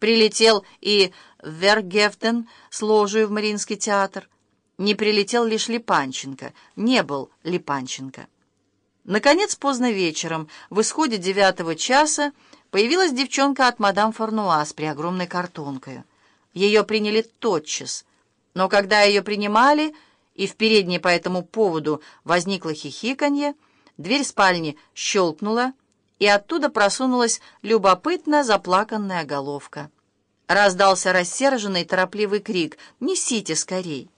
Прилетел и Вергефтен с ложью в Мариинский театр. Не прилетел лишь Липанченко, не был Липанченко. Наконец, поздно вечером, в исходе девятого часа, появилась девчонка от мадам Фарнуаз при огромной картонкой. Ее приняли тотчас, но когда ее принимали, и в передней по этому поводу возникло хихиканье, дверь спальни щелкнула, и оттуда просунулась любопытно заплаканная головка. Раздался рассерженный торопливый крик «Несите скорей!».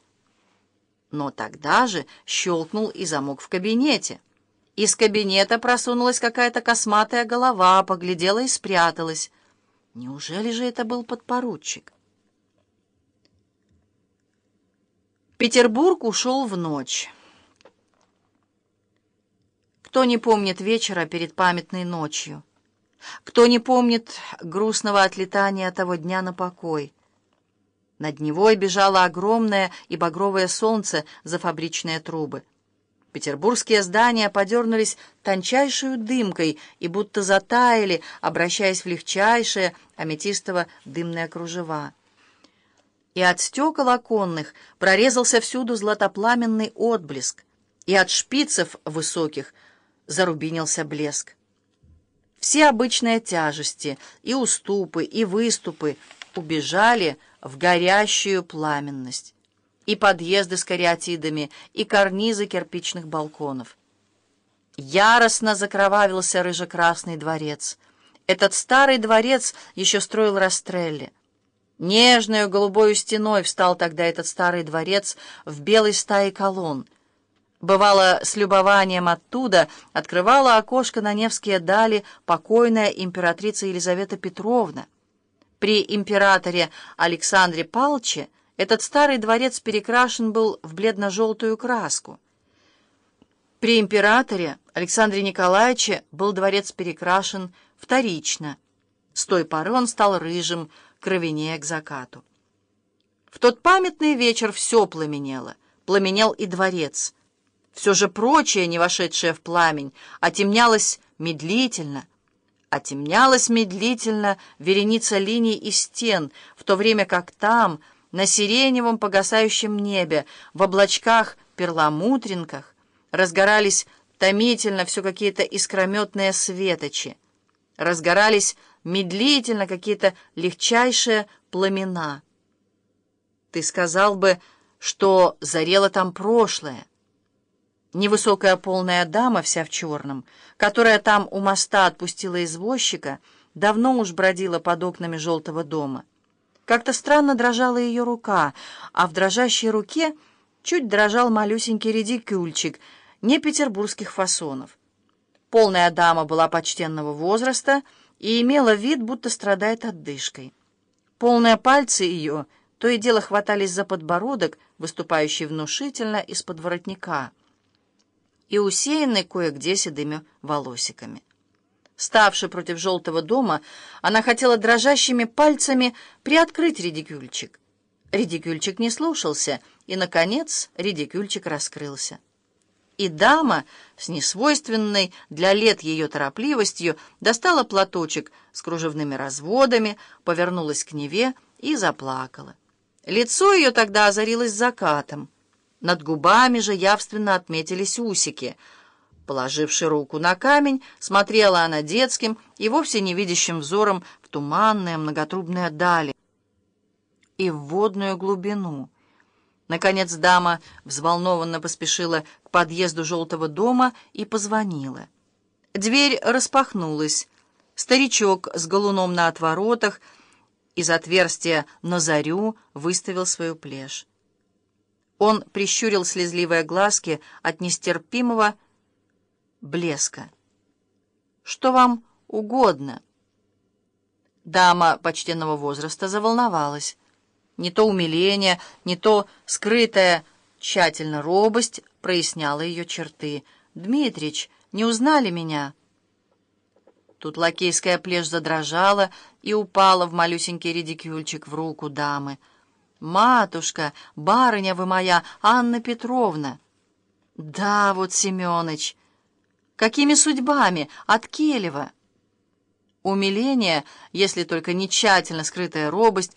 Но тогда же щелкнул и замок в кабинете. Из кабинета просунулась какая-то косматая голова, поглядела и спряталась. Неужели же это был подпоручик? Петербург ушел в ночь. Кто не помнит вечера перед памятной ночью? Кто не помнит грустного отлетания того дня на покой? Над Невой бежало огромное и багровое солнце за фабричные трубы. Петербургские здания подернулись тончайшую дымкой и будто затаяли, обращаясь в легчайшие аметистово-дымные кружева. И от стекол оконных прорезался всюду златопламенный отблеск, и от шпицев высоких зарубинился блеск. Все обычные тяжести, и уступы, и выступы убежали в горящую пламенность. И подъезды с кариатидами, и карнизы кирпичных балконов. Яростно закровавился рыжекрасный дворец. Этот старый дворец еще строил Растрелли. Нежную голубою стеной встал тогда этот старый дворец в белой стае колонн. Бывало, с любованием оттуда открывала окошко на Невские дали покойная императрица Елизавета Петровна. При императоре Александре Палче этот старый дворец перекрашен был в бледно-желтую краску. При императоре Александре Николаевиче был дворец перекрашен вторично. С той поры он стал рыжим, кровенее к закату. В тот памятный вечер все пламенело, пламенел и дворец — все же прочее, не вошедшее в пламень, отемнялось медлительно, отемнялась медлительно вереница линий и стен, в то время как там, на сиреневом погасающем небе, в облачках-перламутринках, разгорались томительно все какие-то искрометные светочи, разгорались медлительно какие-то легчайшие пламена. Ты сказал бы, что зарело там прошлое, Невысокая полная дама, вся в черном, которая там у моста отпустила извозчика, давно уж бродила под окнами желтого дома. Как-то странно дрожала ее рука, а в дрожащей руке чуть дрожал малюсенький редикюльчик, не петербургских фасонов. Полная дама была почтенного возраста и имела вид, будто страдает отдышкой. Полные пальцы ее то и дело хватались за подбородок, выступающий внушительно из-под воротника — и усеянной кое-где седыми волосиками. Ставши против желтого дома, она хотела дрожащими пальцами приоткрыть редикюльчик. Редикюльчик не слушался, и, наконец, редикюльчик раскрылся. И дама с несвойственной для лет ее торопливостью достала платочек с кружевными разводами, повернулась к Неве и заплакала. Лицо ее тогда озарилось закатом. Над губами же явственно отметились усики. Положивши руку на камень, смотрела она детским и вовсе невидящим взором в туманные многотрубные дали и в водную глубину. Наконец дама взволнованно поспешила к подъезду желтого дома и позвонила. Дверь распахнулась. Старичок с галуном на отворотах из отверстия на зарю выставил свою плешь. Он прищурил слезливые глазки от нестерпимого блеска. «Что вам угодно?» Дама почтенного возраста заволновалась. Не то умиление, не то скрытая тщательно робость проясняла ее черты. «Дмитрич, не узнали меня?» Тут лакейская плешь задрожала и упала в малюсенький редикюльчик в руку дамы — «Матушка, барыня вы моя, Анна Петровна!» «Да, вот Семёныч! Какими судьбами? От Келева!» Умиление, если только не тщательно скрытая робость,